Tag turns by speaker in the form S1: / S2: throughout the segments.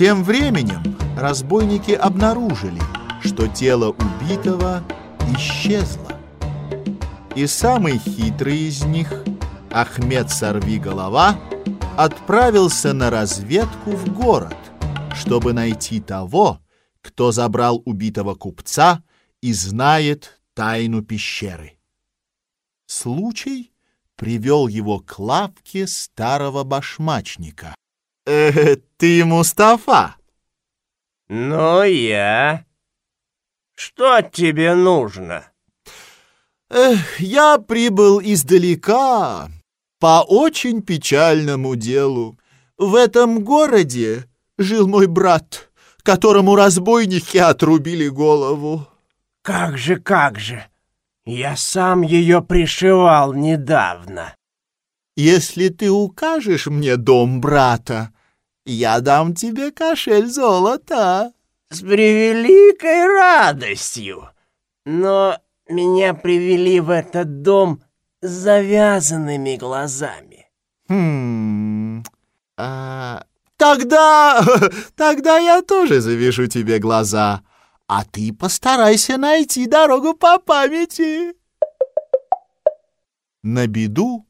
S1: Тем временем разбойники обнаружили, что тело убитого исчезло. И самый хитрый из них, Ахмед Сорвиголова, отправился на разведку в город, чтобы найти того, кто забрал убитого купца и знает тайну пещеры. Случай привел его к лавке старого башмачника. «Э, «Ты Мустафа?»
S2: «Ну, я. Что тебе нужно?»
S1: Эх, я прибыл издалека по очень печальному делу. В этом городе жил мой брат, которому разбойники отрубили голову.
S2: Как же, как же! Я сам ее пришивал недавно.
S1: Если ты укажешь мне дом брата, я дам тебе кошель золота.
S2: С превеликой радостью. Но меня привели в этот дом с завязанными глазами.
S1: Хм. А, тогда, тогда я тоже завяжу тебе глаза, а ты постарайся найти дорогу по памяти. На беду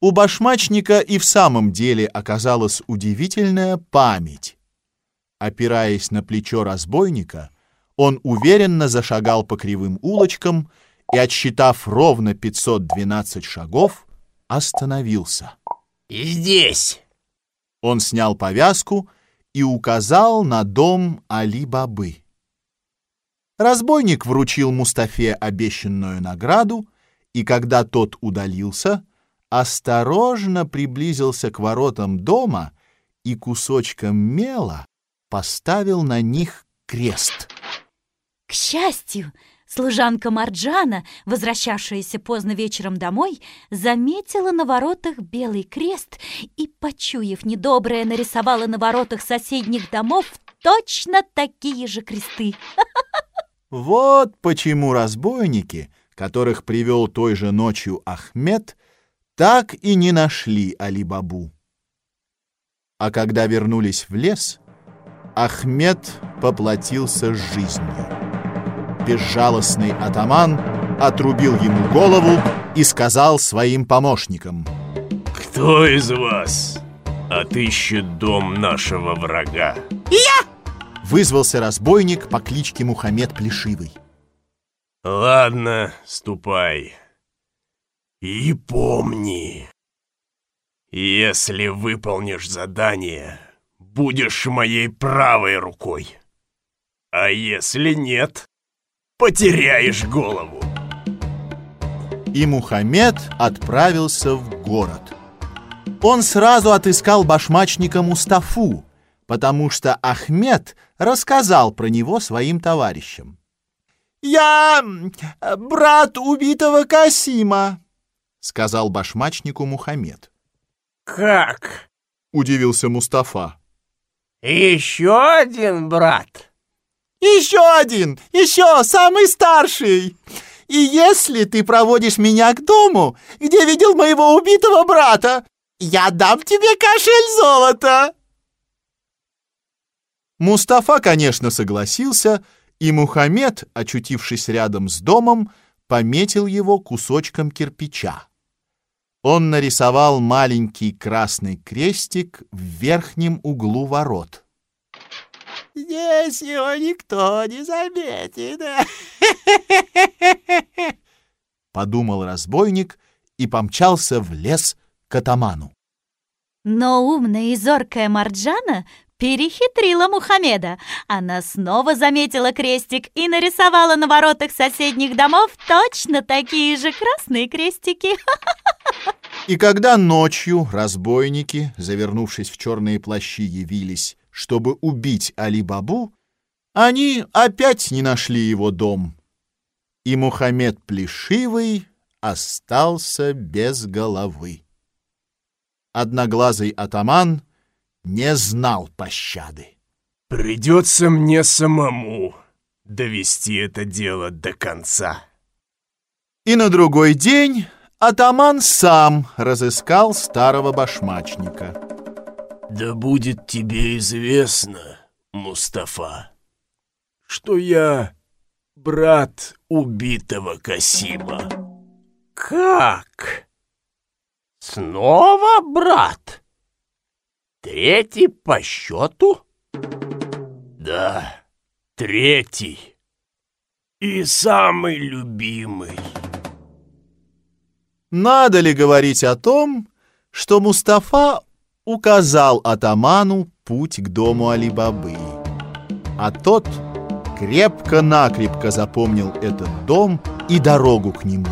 S1: у башмачника и в самом деле оказалась удивительная память. Опираясь на плечо разбойника, он уверенно зашагал по кривым улочкам и, отсчитав ровно 512 шагов, остановился.
S2: «Здесь!»
S1: Он снял повязку и указал на дом Али-Бабы. Разбойник вручил Мустафе обещанную награду, и когда тот удалился, осторожно приблизился к воротам дома и кусочком мела поставил на них крест.
S3: К счастью, служанка Марджана, возвращавшаяся поздно вечером домой, заметила на воротах белый крест и, почуяв недоброе, нарисовала на воротах соседних домов точно такие же кресты.
S1: Вот почему разбойники, которых привел той же ночью Ахмед, так и не нашли Али-Бабу. А когда вернулись в лес, Ахмед поплатился жизнью безжалостный атаман отрубил ему голову и сказал своим помощникам.
S4: «Кто из вас отыщет дом нашего врага?»
S1: «Я!» — вызвался разбойник по кличке Мухаммед Плешивый.
S4: «Ладно, ступай. И помни, если выполнишь задание, будешь моей правой рукой. А если нет, потеряешь голову.
S1: И Мухаммед отправился в город. Он сразу отыскал башмачника Мустафу, потому что Ахмед рассказал про него своим товарищам. «Я брат убитого Касима», — сказал башмачнику Мухаммед.
S2: «Как?»
S1: — удивился Мустафа.
S2: «Еще один брат?»
S1: Еще один! Еще! Самый старший! И если ты проводишь меня к дому, где видел моего убитого брата, я дам тебе кошель золота!» Мустафа, конечно, согласился, и Мухаммед, очутившись рядом с домом, пометил его кусочком кирпича. Он нарисовал маленький красный крестик в верхнем углу ворот. Здесь его никто не заметит. Подумал разбойник и помчался в лес к атаману.
S3: Но умная и зоркая Марджана перехитрила Мухаммеда. Она снова заметила крестик и нарисовала на воротах соседних домов точно такие же красные крестики.
S1: И когда ночью разбойники, завернувшись в черные плащи, явились чтобы убить Али-Бабу, они опять не нашли его дом. И Мухаммед Плешивый остался без головы. Одноглазый атаман не знал пощады.
S4: «Придется мне самому довести это дело до конца».
S1: И на другой день атаман сам разыскал старого башмачника.
S4: Да будет тебе известно, Мустафа, что я брат убитого Касима.
S2: Как? Снова брат? Третий по счету?
S4: Да, третий и самый любимый.
S1: Надо ли говорить о том, что Мустафа указал атаману путь к дому Али-Бабы, а тот крепко-накрепко запомнил этот дом и дорогу к нему.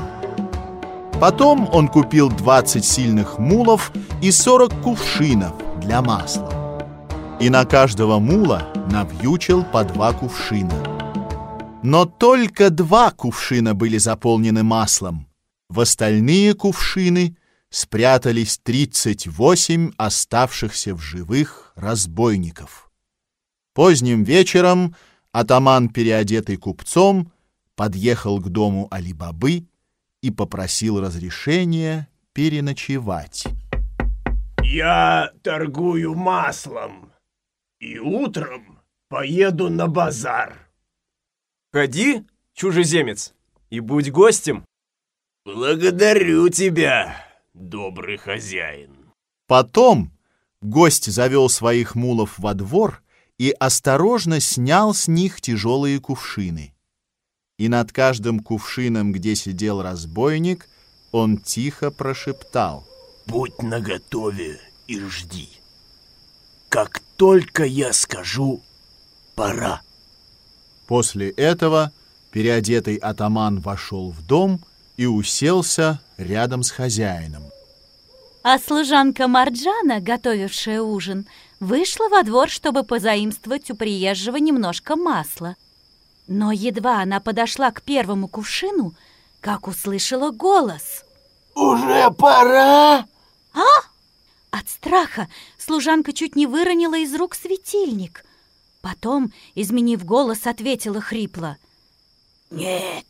S1: Потом он купил 20 сильных мулов и 40 кувшинов для масла. И на каждого мула навьючил по два кувшина. Но только два кувшина были заполнены маслом. В остальные кувшины спрятались 38 оставшихся в живых разбойников. Поздним вечером атаман, переодетый купцом, подъехал к дому Али-Бабы и попросил разрешения переночевать.
S4: Я торгую маслом и утром поеду на базар.
S5: Ходи, чужеземец, и будь гостем.
S4: Благодарю тебя, добрый хозяин.
S1: Потом гость завел своих мулов во двор и осторожно снял с них тяжелые кувшины. И над каждым кувшином, где сидел разбойник, он тихо прошептал.
S4: Будь наготове и жди. Как только я скажу «пора».
S1: После этого переодетый атаман вошел в дом и уселся рядом с хозяином.
S3: А служанка Марджана, готовившая ужин, вышла во двор, чтобы позаимствовать у приезжего немножко масла. Но едва она подошла к первому кувшину, как услышала голос.
S2: Уже пора?
S3: От страха служанка чуть не выронила из рук светильник. Потом, изменив голос, ответила хрипло.
S6: Нет,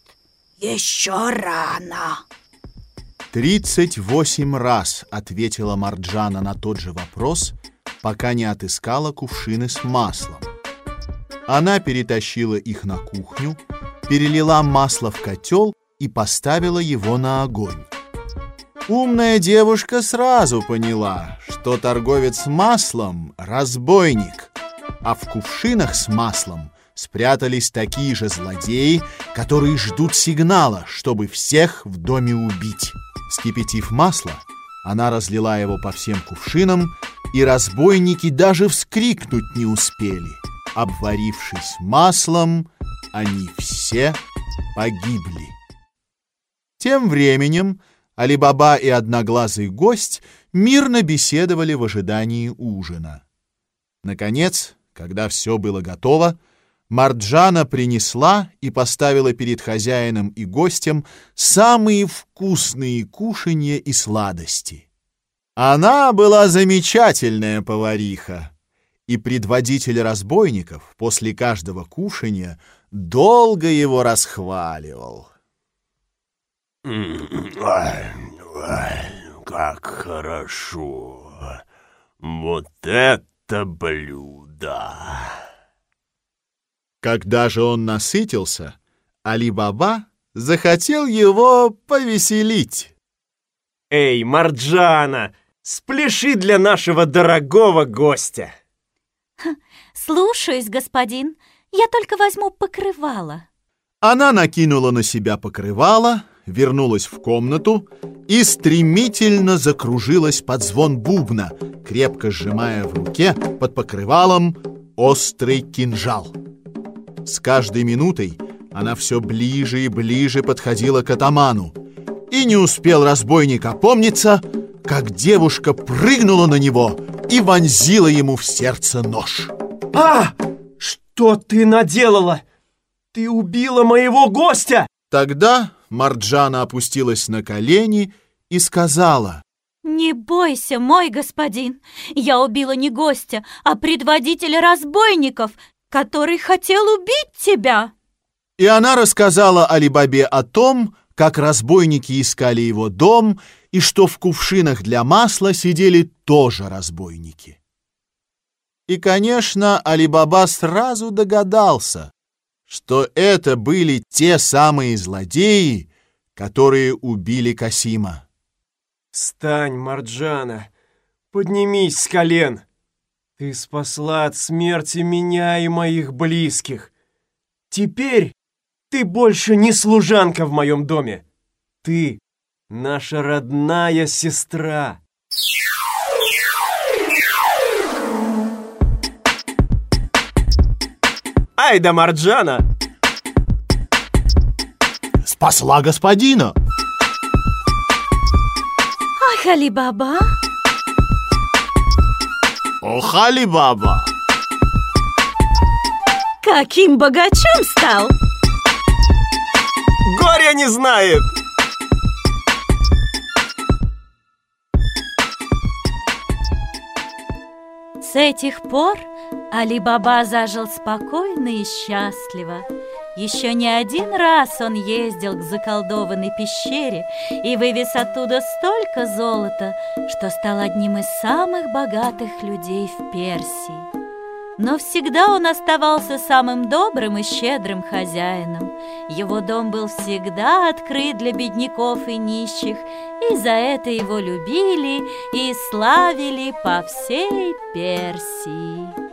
S6: еще рано.
S1: 38 раз ответила Марджана на тот же вопрос, пока не отыскала кувшины с маслом. Она перетащила их на кухню, перелила масло в котел и поставила его на огонь. Умная девушка сразу поняла, что торговец маслом — разбойник, а в кувшинах с маслом спрятались такие же злодеи, которые ждут сигнала, чтобы всех в доме убить. Скипятив масло, она разлила его по всем кувшинам, и разбойники даже вскрикнуть не успели. Обварившись маслом, они все погибли. Тем временем Алибаба и одноглазый гость мирно беседовали в ожидании ужина. Наконец, когда все было готово, Марджана принесла и поставила перед хозяином и гостем самые вкусные кушанья и сладости. Она была замечательная повариха, и предводитель разбойников после каждого кушанья долго его расхваливал.
S4: Как хорошо. Вот это блюдо.
S1: Когда же он насытился, Али-Баба захотел его повеселить.
S5: Эй, Марджана, спляши для нашего дорогого гостя.
S3: «Слушаюсь, господин, я только возьму покрывало».
S1: Она накинула на себя покрывало, вернулась в комнату и стремительно закружилась под звон бубна, крепко сжимая в руке под покрывалом острый кинжал. С каждой минутой она все ближе и ближе подходила к атаману. И не успел разбойник опомниться, как девушка прыгнула на него и вонзила ему в сердце нож.
S5: А! Что ты наделала? Ты убила моего гостя!
S1: Тогда Марджана опустилась на колени и сказала,
S3: «Не бойся, мой господин, я убила не гостя, а предводителя разбойников, который хотел убить тебя!»
S1: И она рассказала Алибабе о том, как разбойники искали его дом, и что в кувшинах для масла сидели тоже разбойники. И, конечно, Али-Баба сразу догадался, что это были те самые злодеи, которые убили Касима.
S4: Встань, Марджана, поднимись с колен. Ты спасла от смерти меня и моих близких. Теперь ты больше не служанка в моем доме. Ты наша родная сестра. Ай да Марджана!
S1: Спасла господина!
S3: Ах, Али-Баба!
S1: Ох, Али-Баба!
S3: Каким богачом стал!
S4: Горя не знает!
S3: С этих пор Али-Баба зажил спокойно и счастливо. Еще не один раз он ездил к заколдованной пещере и вывез оттуда столько золота, что стал одним из самых богатых людей в Персии. Но всегда он оставался самым добрым и щедрым хозяином. Его дом был всегда открыт для бедняков и нищих, и за это его любили и славили по всей Персии.